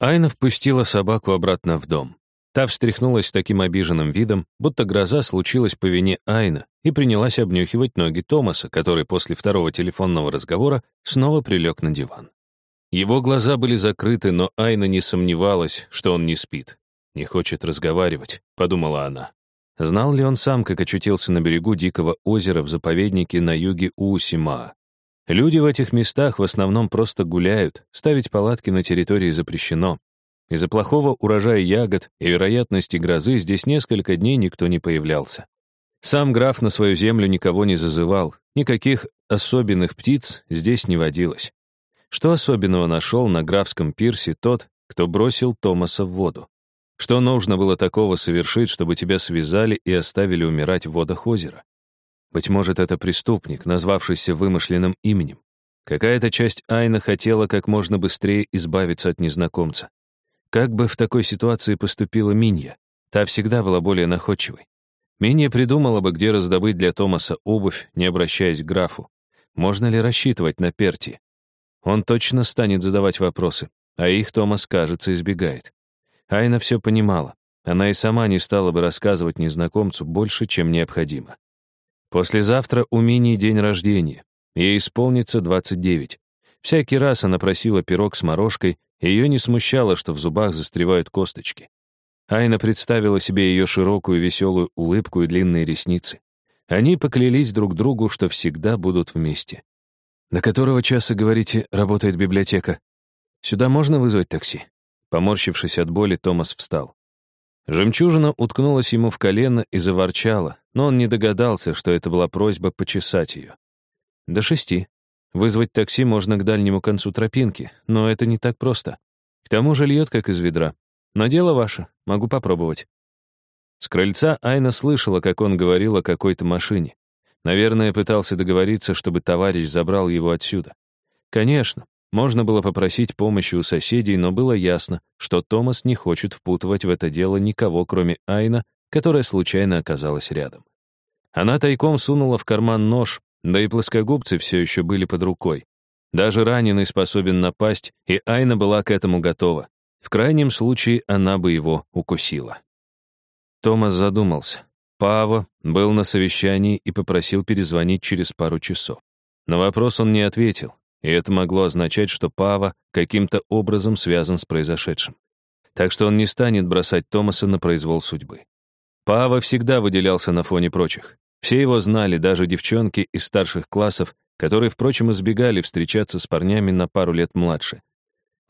Айна впустила собаку обратно в дом. Та встряхнулась с таким обиженным видом, будто гроза случилась по вине Айна, и принялась обнюхивать ноги Томаса, который после второго телефонного разговора снова прилег на диван. Его глаза были закрыты, но Айна не сомневалась, что он не спит. «Не хочет разговаривать», — подумала она. Знал ли он сам, как очутился на берегу Дикого озера в заповеднике на юге Уусимаа? Люди в этих местах в основном просто гуляют, ставить палатки на территории запрещено. Из-за плохого урожая ягод и вероятности грозы здесь несколько дней никто не появлялся. Сам граф на свою землю никого не зазывал, никаких особенных птиц здесь не водилось. Что особенного нашел на графском пирсе тот, кто бросил Томаса в воду? Что нужно было такого совершить, чтобы тебя связали и оставили умирать в водах озера? Быть может, это преступник, назвавшийся вымышленным именем. Какая-то часть Айна хотела как можно быстрее избавиться от незнакомца. Как бы в такой ситуации поступила Минья? Та всегда была более находчивой. Минья придумала бы, где раздобыть для Томаса обувь, не обращаясь к графу. Можно ли рассчитывать на Перти? Он точно станет задавать вопросы, а их Томас, кажется, избегает. Айна все понимала. Она и сама не стала бы рассказывать незнакомцу больше, чем необходимо. Послезавтра у Мини день рождения. Ей исполнится 29. Всякий раз она просила пирог с морожкой, и ее не смущало, что в зубах застревают косточки. Айна представила себе ее широкую веселую улыбку и длинные ресницы. Они поклялись друг другу, что всегда будут вместе. «До которого часа, говорите, работает библиотека? Сюда можно вызвать такси?» Поморщившись от боли, Томас встал. Жемчужина уткнулась ему в колено и заворчала, но он не догадался, что это была просьба почесать ее. До шести. Вызвать такси можно к дальнему концу тропинки, но это не так просто. К тому же льет, как из ведра. Но дело ваше, могу попробовать. С крыльца Айна слышала, как он говорил о какой-то машине. Наверное, пытался договориться, чтобы товарищ забрал его отсюда. Конечно, можно было попросить помощи у соседей, но было ясно, что Томас не хочет впутывать в это дело никого, кроме Айна, которая случайно оказалась рядом. Она тайком сунула в карман нож, да и плоскогубцы все еще были под рукой. Даже раненый способен напасть, и Айна была к этому готова. В крайнем случае она бы его укусила. Томас задумался. Паво был на совещании и попросил перезвонить через пару часов. На вопрос он не ответил, и это могло означать, что Пава каким-то образом связан с произошедшим. Так что он не станет бросать Томаса на произвол судьбы. Пава всегда выделялся на фоне прочих. Все его знали, даже девчонки из старших классов, которые, впрочем, избегали встречаться с парнями на пару лет младше.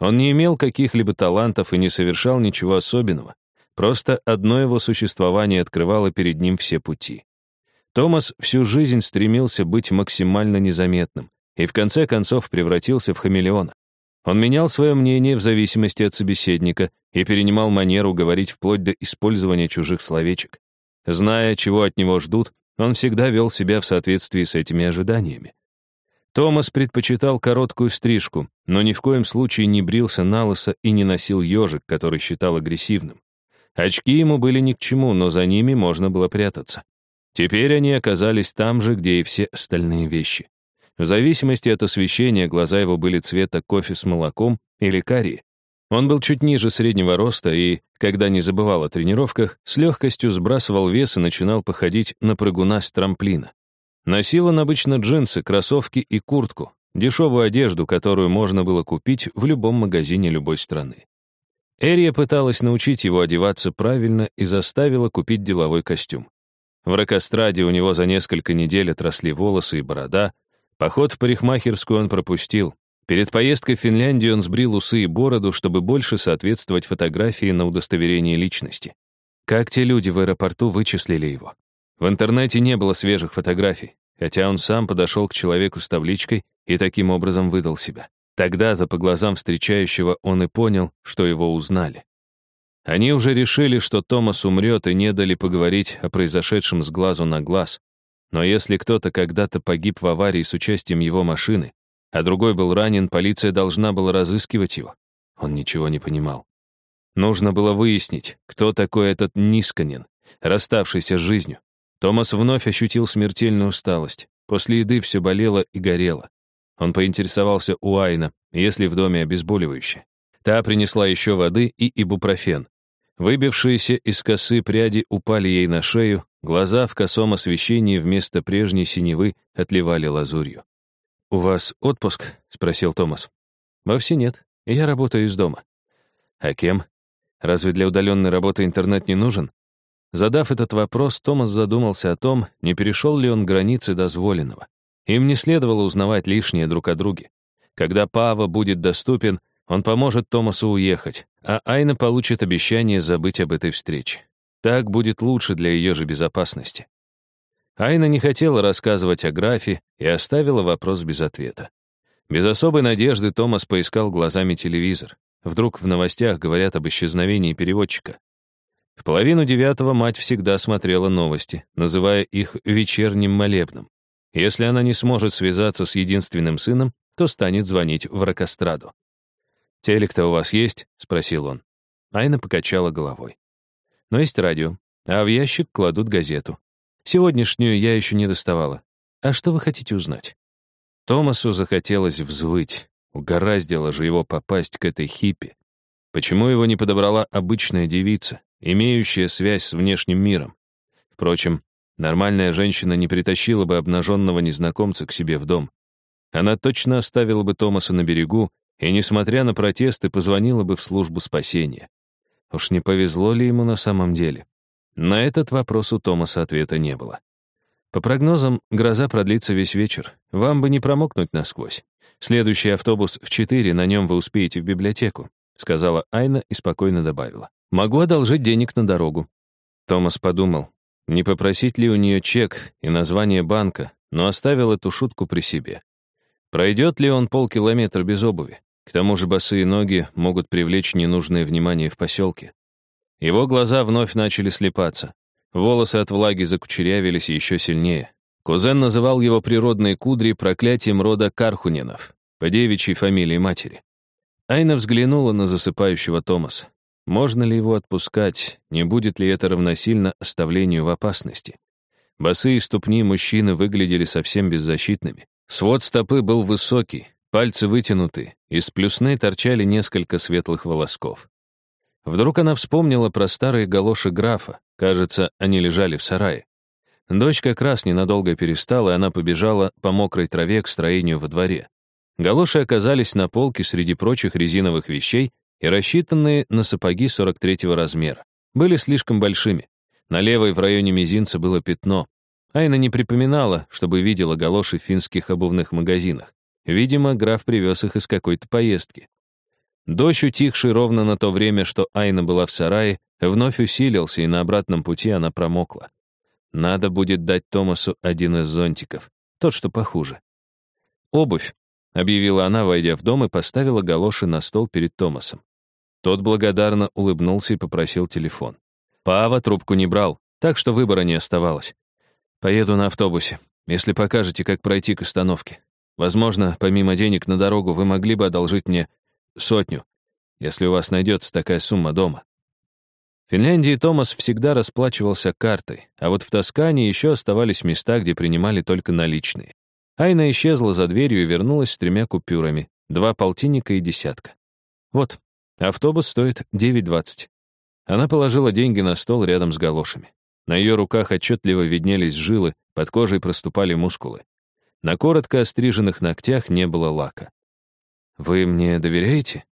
Он не имел каких-либо талантов и не совершал ничего особенного. Просто одно его существование открывало перед ним все пути. Томас всю жизнь стремился быть максимально незаметным, и в конце концов превратился в хамелеона. Он менял свое мнение в зависимости от собеседника и перенимал манеру говорить вплоть до использования чужих словечек. Зная, чего от него ждут, он всегда вел себя в соответствии с этими ожиданиями. Томас предпочитал короткую стрижку, но ни в коем случае не брился на лысо и не носил ежик, который считал агрессивным. Очки ему были ни к чему, но за ними можно было прятаться. Теперь они оказались там же, где и все остальные вещи. В зависимости от освещения глаза его были цвета кофе с молоком или карии. Он был чуть ниже среднего роста и, когда не забывал о тренировках, с легкостью сбрасывал вес и начинал походить на прыгуна с трамплина. Носил он обычно джинсы, кроссовки и куртку, дешевую одежду, которую можно было купить в любом магазине любой страны. Эрия пыталась научить его одеваться правильно и заставила купить деловой костюм. В Рокостраде у него за несколько недель отросли волосы и борода, Поход в парикмахерскую он пропустил. Перед поездкой в Финляндию он сбрил усы и бороду, чтобы больше соответствовать фотографии на удостоверении личности. Как те люди в аэропорту вычислили его? В интернете не было свежих фотографий, хотя он сам подошел к человеку с табличкой и таким образом выдал себя. Тогда-то по глазам встречающего он и понял, что его узнали. Они уже решили, что Томас умрет, и не дали поговорить о произошедшем с глазу на глаз. Но если кто-то когда-то погиб в аварии с участием его машины, а другой был ранен, полиция должна была разыскивать его. Он ничего не понимал. Нужно было выяснить, кто такой этот Нисканин, расставшийся с жизнью. Томас вновь ощутил смертельную усталость. После еды все болело и горело. Он поинтересовался у Айна, есть ли в доме обезболивающее. Та принесла еще воды и ибупрофен. Выбившиеся из косы пряди упали ей на шею, глаза в косом освещении вместо прежней синевы отливали лазурью. «У вас отпуск?» — спросил Томас. «Вовсе нет. Я работаю из дома». «А кем? Разве для удаленной работы интернет не нужен?» Задав этот вопрос, Томас задумался о том, не перешел ли он границы дозволенного. Им не следовало узнавать лишнее друг о друге. Когда Пава будет доступен, он поможет Томасу уехать, а Айна получит обещание забыть об этой встрече. Так будет лучше для ее же безопасности. Айна не хотела рассказывать о графе и оставила вопрос без ответа. Без особой надежды Томас поискал глазами телевизор. Вдруг в новостях говорят об исчезновении переводчика. В половину девятого мать всегда смотрела новости, называя их вечерним молебном. Если она не сможет связаться с единственным сыном, то станет звонить в Рокостраду. «Телек-то у вас есть?» — спросил он. Айна покачала головой. «Но есть радио, а в ящик кладут газету. Сегодняшнюю я еще не доставала. А что вы хотите узнать?» Томасу захотелось взвыть. Угораздило же его попасть к этой хиппи. Почему его не подобрала обычная девица, имеющая связь с внешним миром? Впрочем, нормальная женщина не притащила бы обнаженного незнакомца к себе в дом. Она точно оставила бы Томаса на берегу и, несмотря на протесты, позвонила бы в службу спасения. Уж не повезло ли ему на самом деле? На этот вопрос у Томаса ответа не было. По прогнозам, гроза продлится весь вечер. Вам бы не промокнуть насквозь. Следующий автобус в 4, на нем вы успеете в библиотеку, сказала Айна и спокойно добавила. Могу одолжить денег на дорогу. Томас подумал, не попросить ли у нее чек и название банка, но оставил эту шутку при себе. Пройдет ли он полкилометра без обуви? К тому же босые ноги могут привлечь ненужное внимание в поселке. Его глаза вновь начали слепаться. Волосы от влаги закучерявились еще сильнее. Кузен называл его природные кудри проклятием рода Кархунинов, по девичьей фамилии матери. Айна взглянула на засыпающего Томаса. Можно ли его отпускать? Не будет ли это равносильно оставлению в опасности? Босые ступни мужчины выглядели совсем беззащитными. Свод стопы был высокий, Пальцы вытянуты, из плюсны торчали несколько светлых волосков. Вдруг она вспомнила про старые галоши графа. Кажется, они лежали в сарае. Дождь как раз ненадолго перестала, и она побежала по мокрой траве к строению во дворе. Галоши оказались на полке среди прочих резиновых вещей и рассчитанные на сапоги 43-го размера. Были слишком большими. На левой в районе мизинца было пятно. Айна не припоминала, чтобы видела галоши в финских обувных магазинах. Видимо, граф привез их из какой-то поездки. Дождь, утихший ровно на то время, что Айна была в сарае, вновь усилился, и на обратном пути она промокла. Надо будет дать Томасу один из зонтиков, тот, что похуже. «Обувь», — объявила она, войдя в дом, и поставила галоши на стол перед Томасом. Тот благодарно улыбнулся и попросил телефон. Пава трубку не брал, так что выбора не оставалось. «Поеду на автобусе, если покажете, как пройти к остановке. Возможно, помимо денег на дорогу вы могли бы одолжить мне сотню, если у вас найдется такая сумма дома. В Финляндии Томас всегда расплачивался картой, а вот в Тоскане еще оставались места, где принимали только наличные. Айна исчезла за дверью и вернулась с тремя купюрами, два полтинника и десятка. Вот, автобус стоит 9,20. Она положила деньги на стол рядом с галошами. На ее руках отчетливо виднелись жилы, под кожей проступали мускулы. На коротко остриженных ногтях не было лака. «Вы мне доверяете?»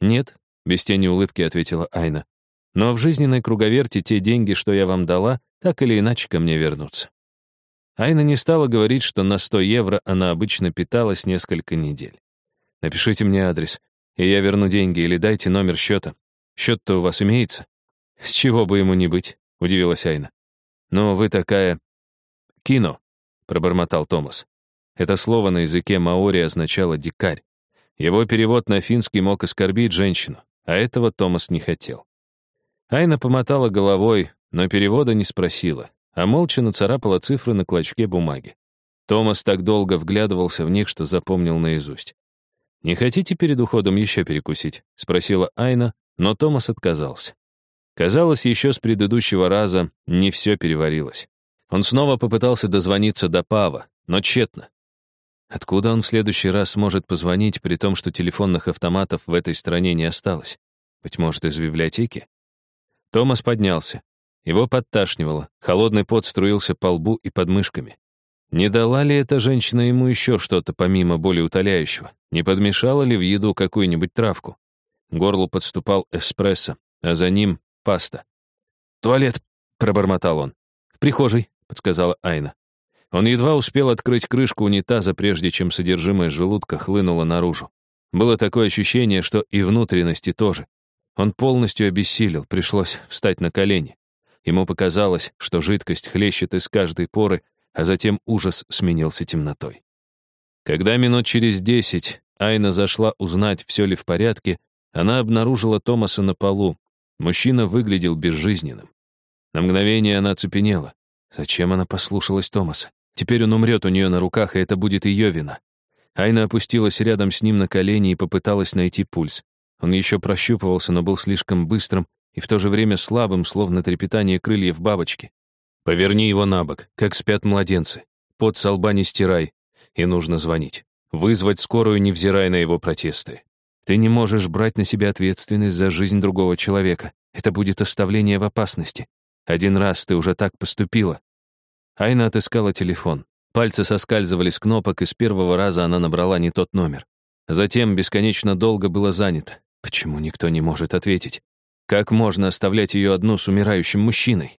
«Нет», — без тени улыбки ответила Айна. «Но в жизненной круговерте те деньги, что я вам дала, так или иначе ко мне вернутся». Айна не стала говорить, что на 100 евро она обычно питалась несколько недель. «Напишите мне адрес, и я верну деньги, или дайте номер счета. Счет-то у вас имеется?» «С чего бы ему не быть?» — удивилась Айна. «Но вы такая...» «Кино», — пробормотал Томас. Это слово на языке маори означало «дикарь». Его перевод на финский мог оскорбить женщину, а этого Томас не хотел. Айна помотала головой, но перевода не спросила, а молча нацарапала цифры на клочке бумаги. Томас так долго вглядывался в них, что запомнил наизусть. «Не хотите перед уходом еще перекусить?» — спросила Айна, но Томас отказался. Казалось, еще с предыдущего раза не все переварилось. Он снова попытался дозвониться до Пава, но тщетно. Откуда он в следующий раз сможет позвонить, при том, что телефонных автоматов в этой стране не осталось? Быть может, из библиотеки? Томас поднялся. Его подташнивало, холодный пот струился по лбу и под мышками. Не дала ли эта женщина ему еще что-то помимо боли утоляющего? Не подмешала ли в еду какую-нибудь травку? горлу подступал эспрессо, а за ним паста. «Туалет!» — пробормотал он. «В прихожей», — подсказала Айна. Он едва успел открыть крышку унитаза, прежде чем содержимое желудка хлынуло наружу. Было такое ощущение, что и внутренности тоже. Он полностью обессилел, пришлось встать на колени. Ему показалось, что жидкость хлещет из каждой поры, а затем ужас сменился темнотой. Когда минут через десять Айна зашла узнать, все ли в порядке, она обнаружила Томаса на полу. Мужчина выглядел безжизненным. На мгновение она оцепенела. Зачем она послушалась Томаса? Теперь он умрет у нее на руках, и это будет ее вина. Айна опустилась рядом с ним на колени и попыталась найти пульс. Он еще прощупывался, но был слишком быстрым и в то же время слабым, словно трепетание крыльев бабочки. Поверни его на бок, как спят младенцы. Под со не стирай. И нужно звонить. Вызвать скорую, невзирая на его протесты. Ты не можешь брать на себя ответственность за жизнь другого человека. Это будет оставление в опасности. Один раз ты уже так поступила. Айна отыскала телефон. Пальцы соскальзывали с кнопок, и с первого раза она набрала не тот номер. Затем бесконечно долго было занято. Почему никто не может ответить? Как можно оставлять ее одну с умирающим мужчиной?